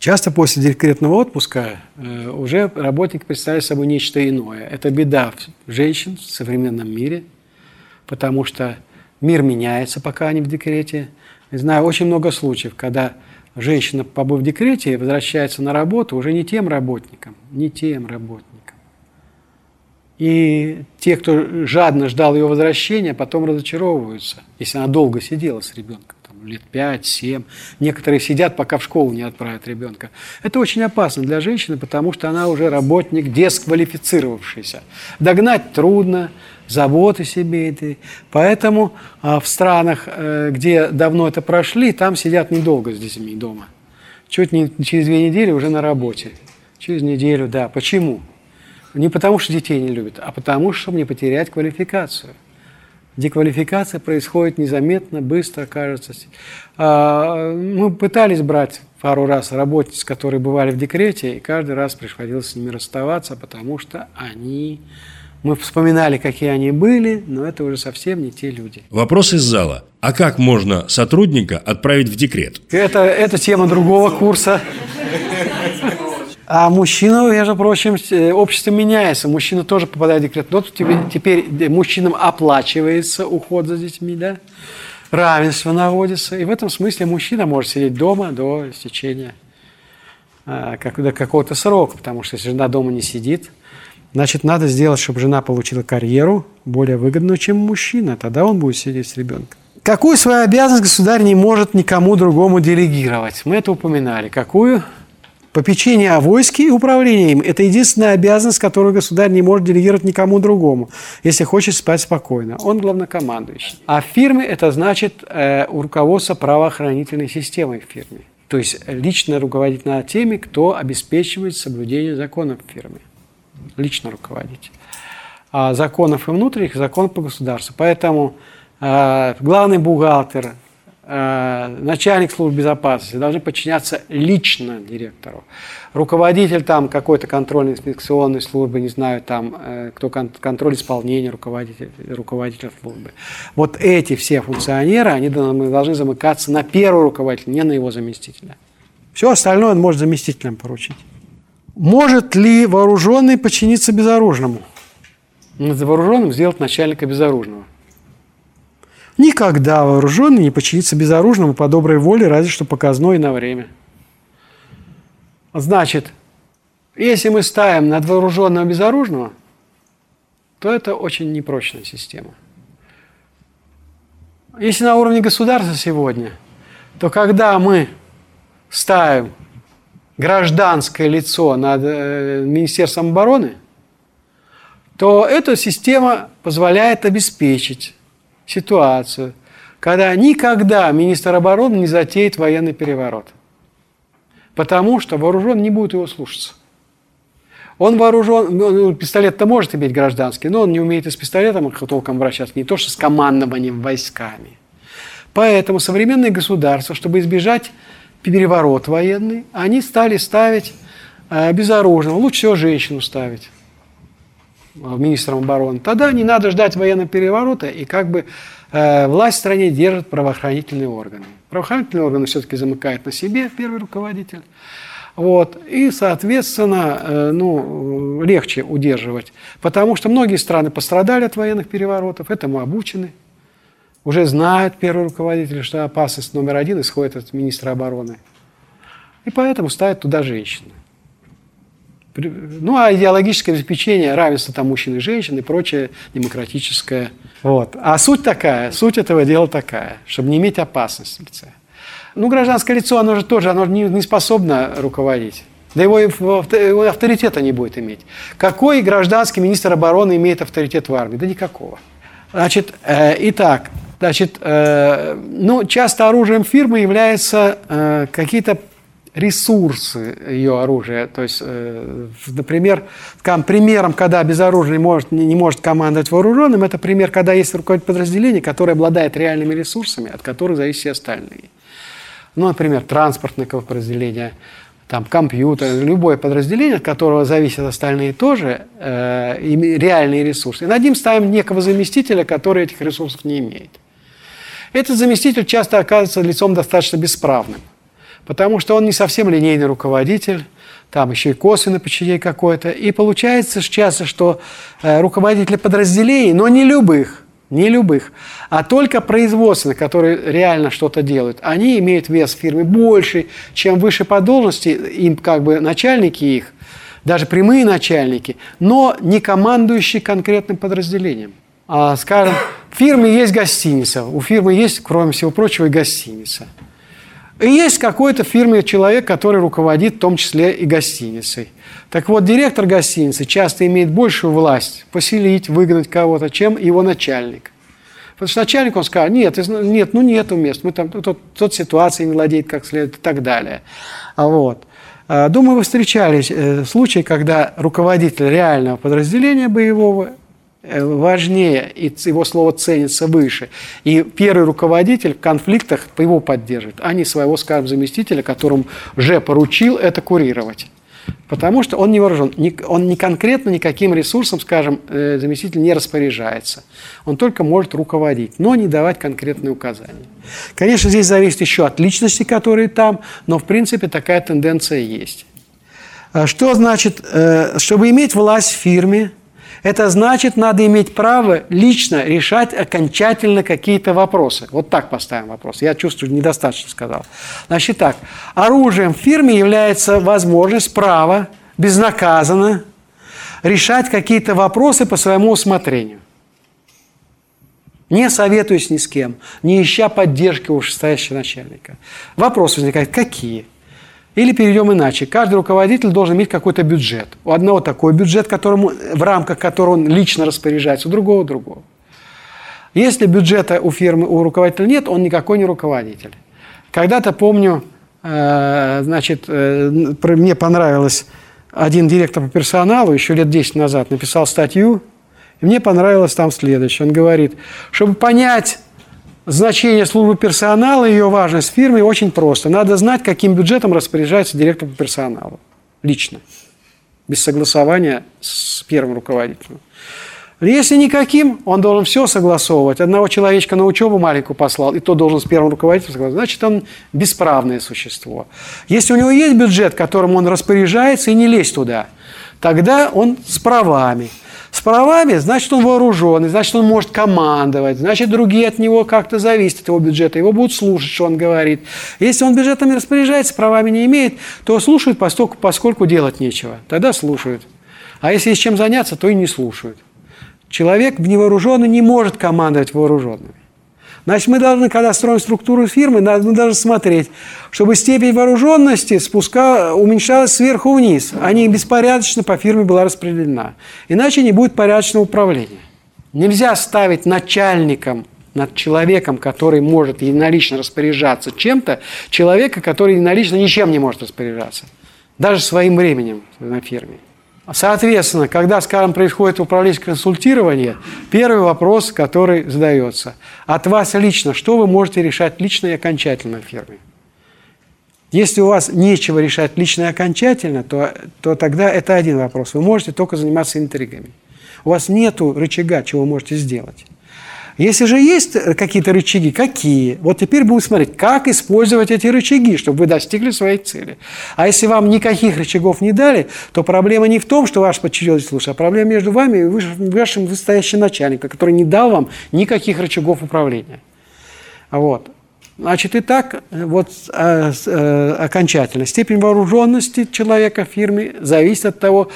Часто после декретного отпуска э, уже работник представляет собой нечто иное. Это беда женщин в современном мире, потому что мир меняется, пока они в декрете. Я знаю очень много случаев, когда женщина, побыв в декрете, возвращается на работу уже не тем работником, не тем работником. И те, кто жадно ждал ее возвращения, потом разочаровываются, если она долго сидела с ребенком лет 5-7. Некоторые сидят, пока в школу не отправят ребенка. Это очень опасно для женщины, потому что она уже работник дисквалифицировавшийся. Догнать трудно, заботы этой. Поэтому а, в странах, э, где давно это прошли, там сидят недолго с детьми дома. Чуть не через две недели уже на работе. Через неделю, да. Почему? Не потому, что детей не любят, а потому, чтобы не потерять квалификацию. Деквалификация происходит незаметно, быстро, кажется. А, мы пытались брать пару раз работниц, которые бывали в декрете, и каждый раз приходилось с ними расставаться, потому что они... Мы вспоминали, какие они были, но это уже совсем не те люди. Вопрос из зала. А как можно сотрудника отправить в декрет? Это, это тема другого курса. А мужчина, между прочим, э, общество меняется. Мужчина тоже попадает в декрет. Вот теперь мужчинам оплачивается уход за детьми, да? Равенство наводится. И в этом смысле мужчина может сидеть дома до истечения а, как, до какого-то срока. Потому что если жена дома не сидит, значит, надо сделать, чтобы жена получила карьеру более выгодную, чем мужчина. Тогда он будет сидеть с ребенком. Какую свою обязанность государь не может никому другому делегировать? Мы это упоминали. Какую? Попечение о войске и управление им – это единственная обязанность, которую государь не может делегировать никому другому, если хочет спать спокойно. Он главнокомандующий. А фирмы – это значит э, руководство правоохранительной системой в фирме. То есть лично руководить над теми, кто обеспечивает соблюдение законов в фирме. Лично руководить. А законов и внутренних, закон по государству. Поэтому э, главный бухгалтер, начальник службы безопасности должны подчиняться лично директору. Руководитель там какой-то контрольно-инспекционной службы, не знаю, там, э, кто контроль исполнения руководитель, руководителя службы. Вот эти все функционеры, они должны замыкаться на первого руководителя, не на его заместителя. Все остальное он может заместителям поручить. Может ли вооруженный подчиниться безоружному? Над вооруженным сделать начальника безоружного. Никогда вооруженный не подчинится безоружному по доброй воле, разве что показной на время. Значит, если мы ставим над вооруженного безоружного, то это очень непрочная система. Если на уровне государства сегодня, то когда мы ставим гражданское лицо над э, Министерством обороны, то эта система позволяет обеспечить ситуацию, когда никогда министр обороны не затеет военный переворот. Потому что вооружен не будет его слушаться. Он вооружен, ну, пистолет-то может иметь гражданский, но он не умеет и с пистолетом толком обращаться, не то что с командованием войсками. Поэтому современные государства, чтобы избежать переворот военный, они стали ставить э, безоружного, лучше всего женщину ставить министром обороны, тогда не надо ждать военного переворота, и как бы э, власть в стране держит правоохранительные органы. Правоохранительные органы все-таки замыкает на себе первый руководитель. Вот. И, соответственно, э, ну, легче удерживать. Потому что многие страны пострадали от военных переворотов, этому обучены. Уже знают первый руководитель, что опасность номер один исходит от министра обороны. И поэтому ставят туда женщины. Ну, а идеологическое обеспечение, равенство там мужчин и женщин и прочее демократическое. Вот. А суть такая, суть этого дела такая, чтобы не иметь опасности в лице. Ну, гражданское лицо, оно же тоже, оно не, не способно руководить. Да его, его авторитета не будет иметь. Какой гражданский министр обороны имеет авторитет в армии? Да никакого. Значит, э, итак, значит, э, ну, часто оружием фирмы являются э, какие-то ресурсы ее оружия. То есть, э, например, примером, когда безоружный может, не, не может командовать вооруженным, это пример, когда есть руководитель подразделения, который обладает реальными ресурсами, от которых зависят все остальные. Ну, например, транспортное подразделение, там, компьютер, любое подразделение, от которого зависят остальные тоже, э, реальные ресурсы. И над ним ставим некого заместителя, который этих ресурсов не имеет. Этот заместитель часто оказывается лицом достаточно бесправным. Потому что он не совсем линейный руководитель, там еще и косвенный подчинение какое-то. И получается часто, что э, руководители подразделений, но не любых, не любых, а только производственных, которые реально что-то делают, они имеют вес в фирме больше, чем выше по должности, им как бы начальники их, даже прямые начальники, но не командующие конкретным подразделением. А, скажем, в фирме есть гостиница, у фирмы есть, кроме всего прочего, и гостиница. Есть какой-то в фирме человек, который руководит в том числе и гостиницей. Так вот, директор гостиницы часто имеет большую власть поселить, выгнать кого-то, чем его начальник. Потому что начальник, он скажет, нет, нет, ну нету мест, мы там, тот, тот ситуацией не владеет как следует и так далее. А вот. А, думаю, вы встречались э, случаи, когда руководитель реального подразделения боевого важнее, и его слово ценится выше. И первый руководитель в конфликтах его поддерживает, а не своего, скажем, заместителя, которому же поручил это курировать. Потому что он не вооружен, он не конкретно никаким ресурсом, скажем, э, заместитель не распоряжается. Он только может руководить, но не давать конкретные указания. Конечно, здесь зависит еще от личности, которые там, но в принципе такая тенденция есть. А что значит, э, чтобы иметь власть в фирме, это значит, надо иметь право лично решать окончательно какие-то вопросы. Вот так поставим вопрос. Я чувствую, недостаточно сказал. Значит так, оружием в фирме является возможность, право, безнаказанно решать какие-то вопросы по своему усмотрению. Не советуясь ни с кем, не ища поддержки у вышестоящего начальника. Вопрос возникает, какие? Или перейдем иначе. Каждый руководитель должен иметь какой-то бюджет. У одного такой бюджет, которому, в рамках которого он лично распоряжается, у другого другого. Если бюджета у фирмы, у руководителя нет, он никакой не руководитель. Когда-то помню, э, значит, э, мне понравилось, один директор по персоналу еще лет 10 назад написал статью, и мне понравилось там следующее. Он говорит, чтобы понять значение службы персонала и ее важность в фирме очень просто. Надо знать, каким бюджетом распоряжается директор по персоналу. Лично. Без согласования с первым руководителем. Если никаким, он должен все согласовывать. Одного человечка на учебу маленькую послал, и то должен с первым руководителем согласовать. Значит, он бесправное существо. Если у него есть бюджет, которым он распоряжается, и не лезть туда, тогда он с правами – с правами, значит, он вооруженный, значит, он может командовать, значит, другие от него как-то зависят от его бюджета, его будут слушать, что он говорит. Если он бюджетом не распоряжается, правами не имеет, то слушают, поскольку, поскольку делать нечего. Тогда слушают. А если есть чем заняться, то и не слушают. Человек невооруженный не может командовать вооруженными. Значит, мы должны, когда строим структуру фирмы, мы должны смотреть, чтобы степень вооруженности спуска, уменьшалась сверху вниз, а не беспорядочно по фирме была распределена. Иначе не будет порядочного управления. Нельзя ставить начальником над человеком, который может единолично распоряжаться чем-то, человека, который единолично ничем не может распоряжаться. Даже своим временем на фирме. Соответственно, когда, скажем, происходит управленческое консультирование, первый вопрос, который задается, от вас лично, что вы можете решать лично и окончательно в фирме? Если у вас нечего решать лично и окончательно, то, то тогда это один вопрос. Вы можете только заниматься интригами. У вас нет рычага, чего вы можете сделать. Если же есть какие-то рычаги, какие? Вот теперь будем смотреть, как использовать эти рычаги, чтобы вы достигли своей цели. А если вам никаких рычагов не дали, то проблема не в том, что ваш подчиненный слушает, а проблема между вами и вашим вышестоящим начальником, который не дал вам никаких рычагов управления. Вот. Значит, и так вот э, э, окончательно. Степень вооруженности человека в фирме зависит от того,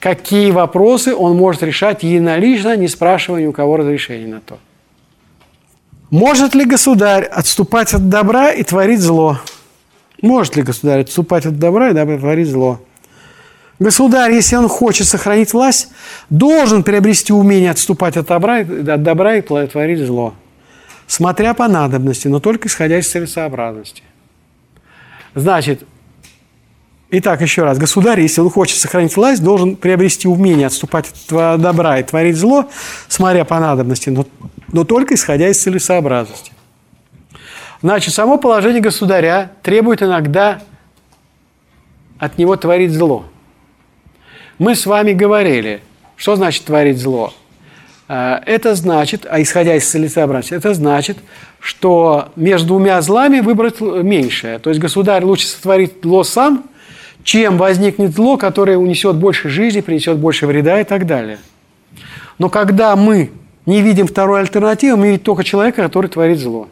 какие вопросы он может решать единолично, не спрашивая ни у кого разрешения на то. Может ли государь отступать от добра и творить зло? Может ли государь отступать от добра и творить зло? Государь, если он хочет сохранить власть, должен приобрести умение отступать от добра, от добра и творить зло. Смотря по надобности, но только исходя из целесообразности. Значит, итак, еще раз. Государь, если он хочет сохранить власть, должен приобрести умение отступать от добра и творить зло, смотря по надобности, но но только исходя из целесообразности. Значит, само положение государя требует иногда от него творить зло. Мы с вами говорили, что значит творить зло. Э, это значит, а исходя из целесообразности, это значит, что между двумя злами выбрать меньшее. То есть государь лучше сотворить зло сам, чем возникнет зло, которое унесет больше жизни, принесет больше вреда и так далее. Но когда мы не видим второй альтернативы, мы видим только человека, который творит зло.